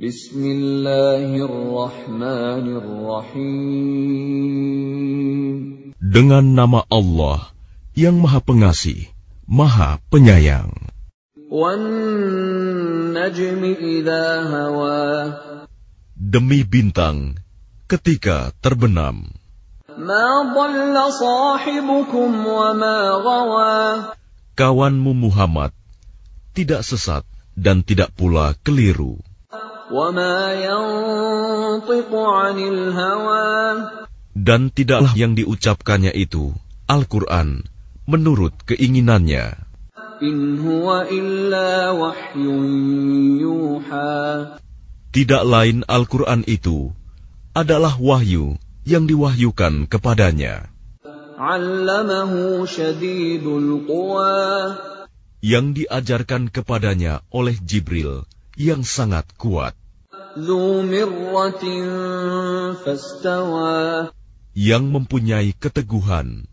Bismillahirrahmanirrahim. Dengan nama Allah yang Maha Pengasih, Maha Penyayang. Demi bintang ketika terbenam. Kawanmu Muhammad tidak sesat dan tidak pula keliru. Dan tidaklah yang diucapkannya itu, Al-Quran, menurut keinginannya. Tidak lain Al-Quran itu adalah wahyu yang diwahyukan kepadanya. Yang diajarkan kepadanya oleh Jibril yang sangat kuat yang mempunyai keteguhan,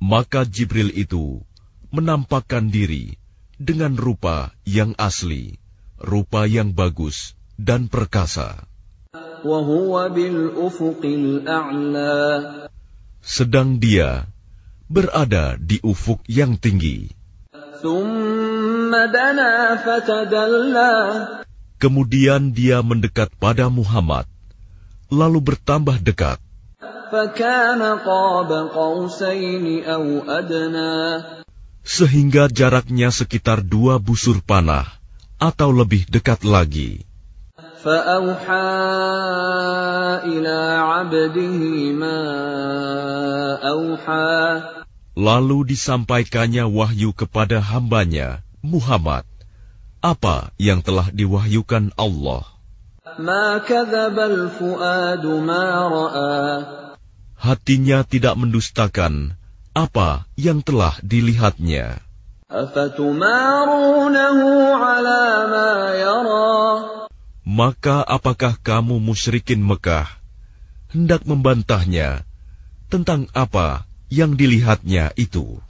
maka Jibril itu menampakkan diri dengan rupa yang asli, rupa yang bagus dan perkasa. Sedang dia berada di ufuk yang tinggi. Kemudian dia mendekat pada Muhammad, lalu bertambah dekat. Sehingga jaraknya sekitar dua busur panah atau lebih dekat lagi. Lalu disampaikannya wahyu kepada hambanya, Muhammad apa yang telah diwahyukan Allah. Hatinya tidak mendustakan apa yang telah dilihatnya. Maka apakah kamu musyrikin Mekah hendak membantahnya tentang apa yang dilihatnya itu?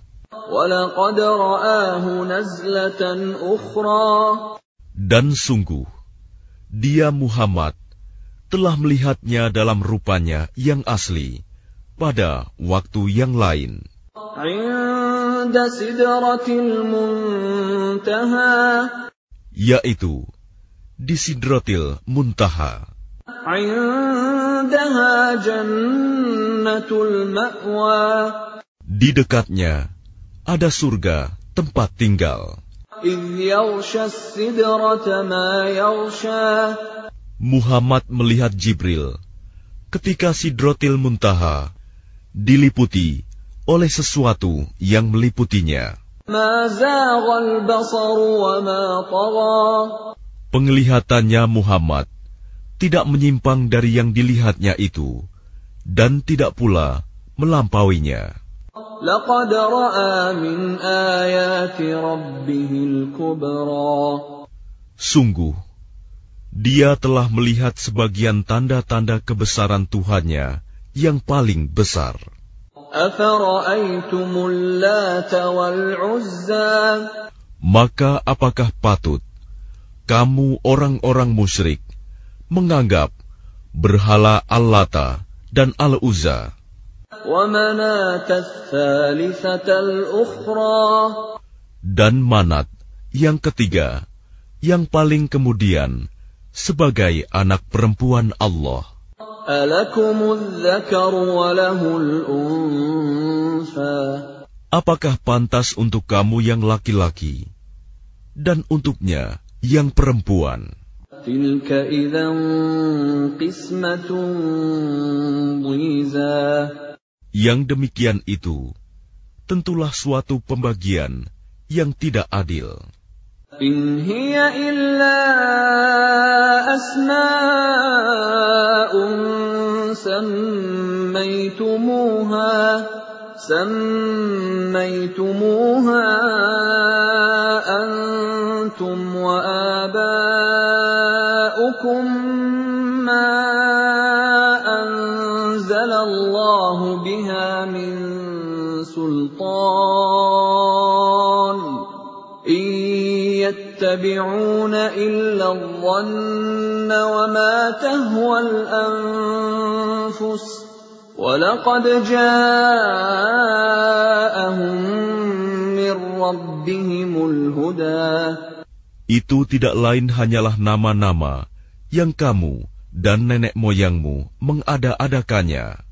Dan sungguh, dia Muhammad telah melihatnya dalam rupanya yang asli pada waktu yang lain. Yaitu di Sidratil Muntaha. Di dekatnya ada surga tempat tinggal. Muhammad melihat Jibril ketika Sidrotil Muntaha diliputi oleh sesuatu yang meliputinya. Penglihatannya Muhammad tidak menyimpang dari yang dilihatnya itu dan tidak pula melampauinya. Sungguh, dia telah melihat sebagian tanda-tanda kebesaran Tuhannya yang paling besar. Maka apakah patut kamu orang-orang musyrik menganggap berhala Allata dan Al-Uzza dan Manat yang ketiga, yang paling kemudian sebagai anak perempuan Allah. Apakah pantas untuk kamu yang laki-laki dan untuknya yang perempuan? Yang demikian itu tentulah suatu pembagian yang tidak adil. In hiya illa asma'un sammaytumuha sammaytumuha antum wa aba'ukum سلطان إن يتبعون إلا الظن وما تهوى الأنفس ولقد جاءهم من ربهم الهدى Itu tidak lain hanyalah nama-nama yang kamu dan nenek moyangmu mengada-adakannya.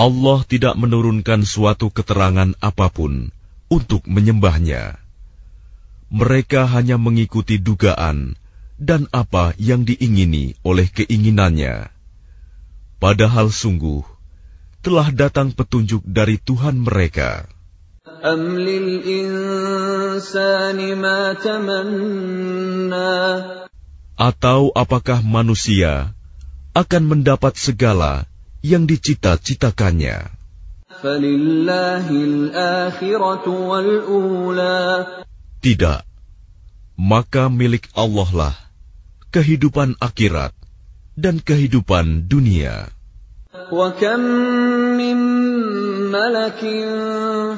Allah tidak menurunkan suatu keterangan apa pun untuk menyembahnya. Mereka hanya mengikuti dugaan dan apa yang diingini oleh keinginannya. Padahal sungguh telah datang petunjuk dari Tuhan mereka. Atau apakah manusia akan mendapat segala yang dicita-citakannya? Tidak, maka milik Allah lah kehidupan akhirat dan kehidupan dunia. وكم من ملك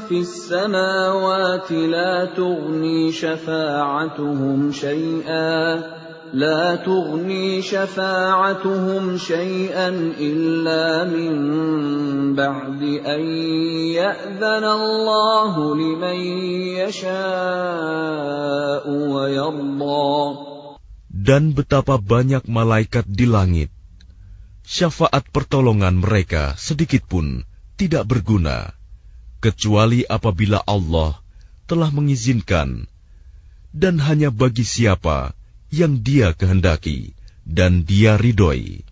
في السماوات لا تغني شفاعتهم شيئا لا تغني شفاعتهم شيئا إلا من بعد أن يأذن الله لمن يشاء ويرضى Dan betapa banyak malaikat di langit syafaat pertolongan mereka sedikit pun tidak berguna, kecuali apabila Allah telah mengizinkan, dan hanya bagi siapa yang Dia kehendaki dan Dia ridhoi.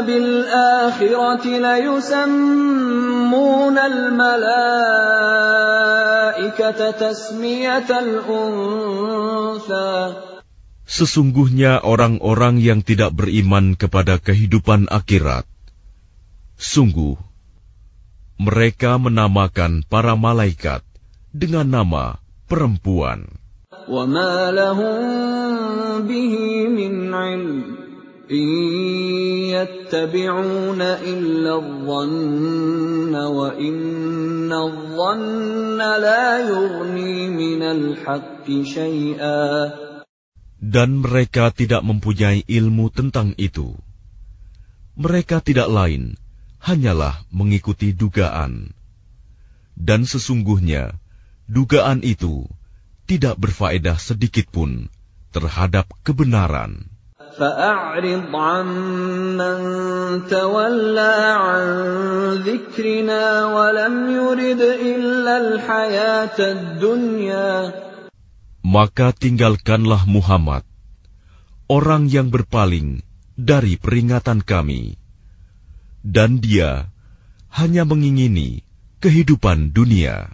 Bil akhirati la yusammuna al malaikata tasmiyatal untha Sesungguhnya orang-orang yang tidak beriman kepada kehidupan akhirat, sungguh mereka menamakan para malaikat dengan nama perempuan. dan mereka tidak mempunyai ilmu tentang itu. Mereka tidak lain, hanyalah mengikuti dugaan. Dan sesungguhnya, dugaan itu tidak berfaedah sedikit pun terhadap kebenaran. فأعرض عمن تولى عن ذكرنا ولم يرد إلا الحياة الدنيا maka tinggalkanlah Muhammad, orang yang berpaling dari peringatan kami, dan dia hanya mengingini kehidupan dunia.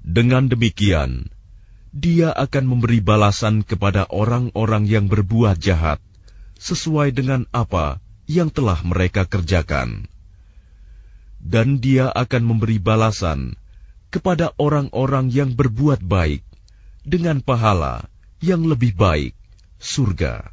Dengan demikian, dia akan memberi balasan kepada orang-orang yang berbuat jahat sesuai dengan apa yang telah mereka kerjakan. Dan dia akan memberi balasan kepada orang-orang yang berbuat baik dengan pahala yang lebih baik, surga.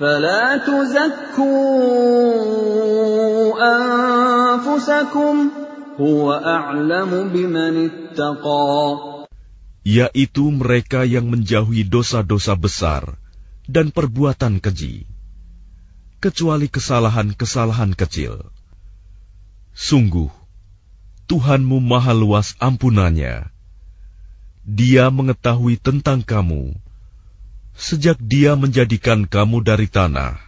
فلا تزكوا أنفسكم هو أعلم بمن اتقى yaitu mereka yang menjauhi dosa-dosa besar dan perbuatan keji, kecuali kesalahan-kesalahan kecil. Sungguh, Tuhanmu maha luas ampunannya. Dia mengetahui tentang kamu, sejak dia menjadikan kamu dari tanah.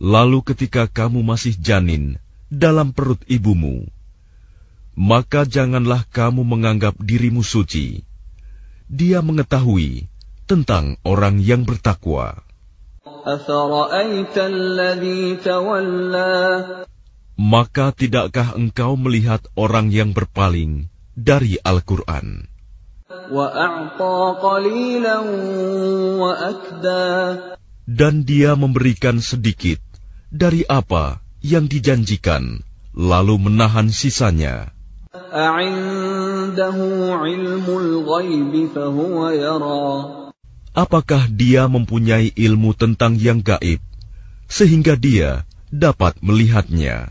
Lalu ketika kamu masih janin dalam perut ibumu, maka janganlah kamu menganggap dirimu suci dia mengetahui tentang orang yang bertakwa. Maka tidakkah engkau melihat orang yang berpaling dari Al-Quran? Dan dia memberikan sedikit dari apa yang dijanjikan, lalu menahan sisanya. Apakah dia mempunyai ilmu tentang yang gaib, sehingga dia dapat melihatnya?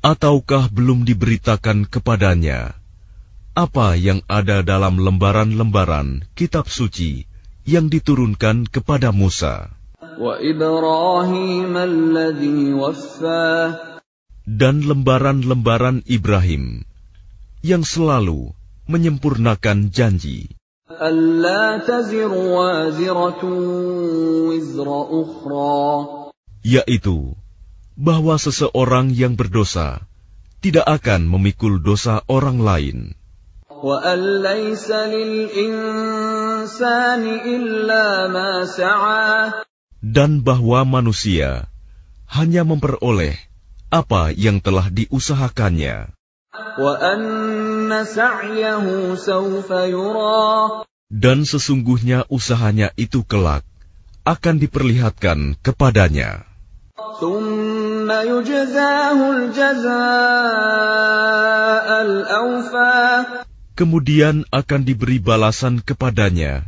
Ataukah belum diberitakan kepadanya apa yang ada dalam lembaran-lembaran kitab suci yang diturunkan kepada Musa? Dan lembaran-lembaran Ibrahim yang selalu menyempurnakan janji. Yaitu bahwa seseorang yang berdosa tidak akan memikul dosa orang lain. Dan bahwa manusia hanya memperoleh apa yang telah diusahakannya. Dan sesungguhnya usahanya itu kelak akan diperlihatkan kepadanya. Kemudian akan diberi balasan kepadanya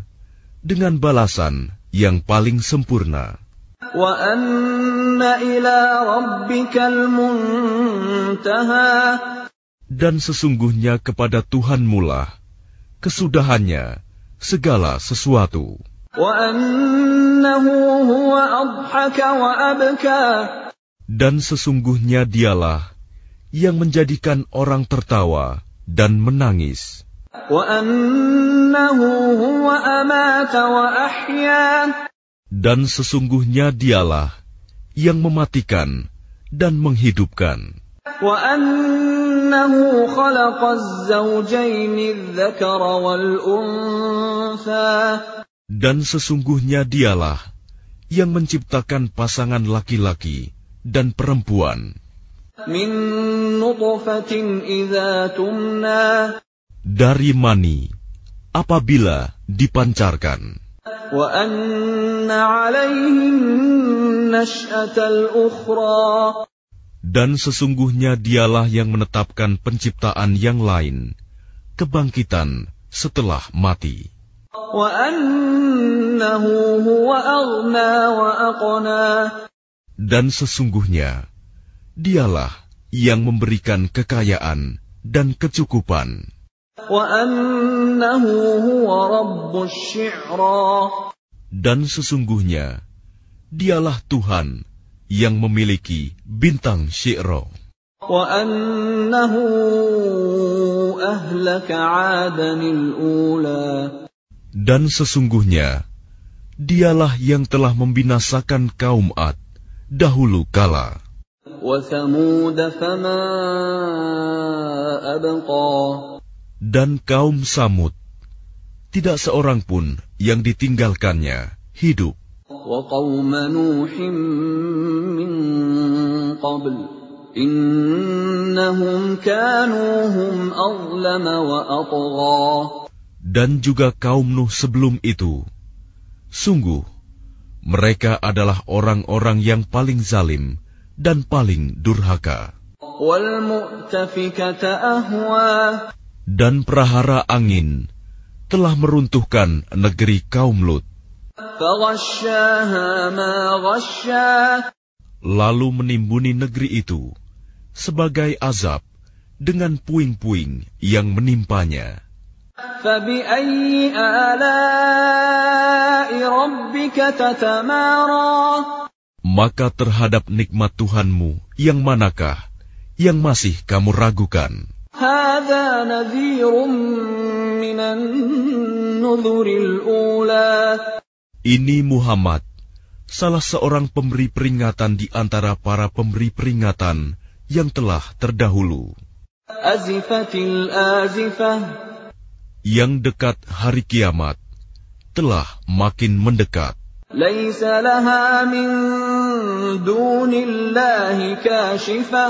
dengan balasan yang paling sempurna. Dan sesungguhnya kepada Tuhan mula kesudahannya segala sesuatu. Dan sesungguhnya dialah yang menjadikan orang tertawa dan menangis. Dan sesungguhnya dialah yang mematikan dan menghidupkan. Dan sesungguhnya dialah yang menciptakan pasangan laki-laki dan perempuan dari mani apabila dipancarkan. Dan sesungguhnya dialah yang menetapkan penciptaan yang lain, kebangkitan setelah mati. Dan sesungguhnya dialah yang memberikan kekayaan dan kecukupan. Dan sesungguhnya dialah Tuhan yang memiliki bintang Syi'ra. Dan sesungguhnya dialah yang telah membinasakan kaum Ad dahulu kala. Dan kaum Samud, tidak seorang pun yang ditinggalkannya hidup. dan juga kaum Nuh sebelum itu. Sungguh, mereka adalah orang-orang yang paling zalim dan paling durhaka. Dan perahara angin telah meruntuhkan negeri kaum Lut. Lalu menimbuni negeri itu sebagai azab dengan puing-puing yang menimpanya. فَبِأَيِّ آلَاءِ رَبِّكَ تَتَمَارَىٰ Maka terhadap nikmat Tuhanmu yang manakah yang masih kamu ragukan? هَٰذَا نَذِيرٌ مِّنَ النُّذُرِ الْأُولَىٰ Ini Muhammad, salah seorang pemberi peringatan di antara para pemberi peringatan yang telah terdahulu. أَزِفَتِ الْآزِفَةُ Yang dekat hari kiamat telah makin mendekat. لَيْسَ لَهَا مِن دُونِ اللَّهِ كَاشِفَةٌ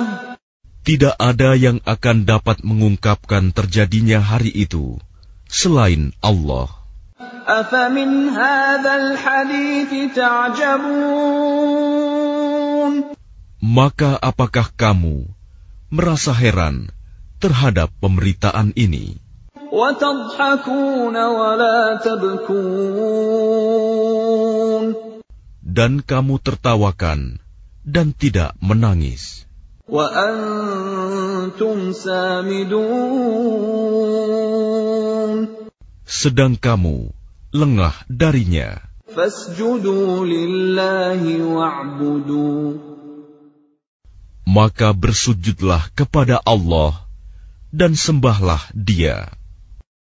Tidak ada yang akan dapat mengungkapkan terjadinya hari itu selain Allah. أَفَمِنْ هَٰذَا الْحَدِيثِ تَعْجَبُونَ Maka apakah kamu merasa heran terhadap pemberitaan ini? Dan kamu tertawakan dan tidak menangis. Sedang kamu lengah darinya. Maka bersujudlah kepada Allah dan sembahlah Dia.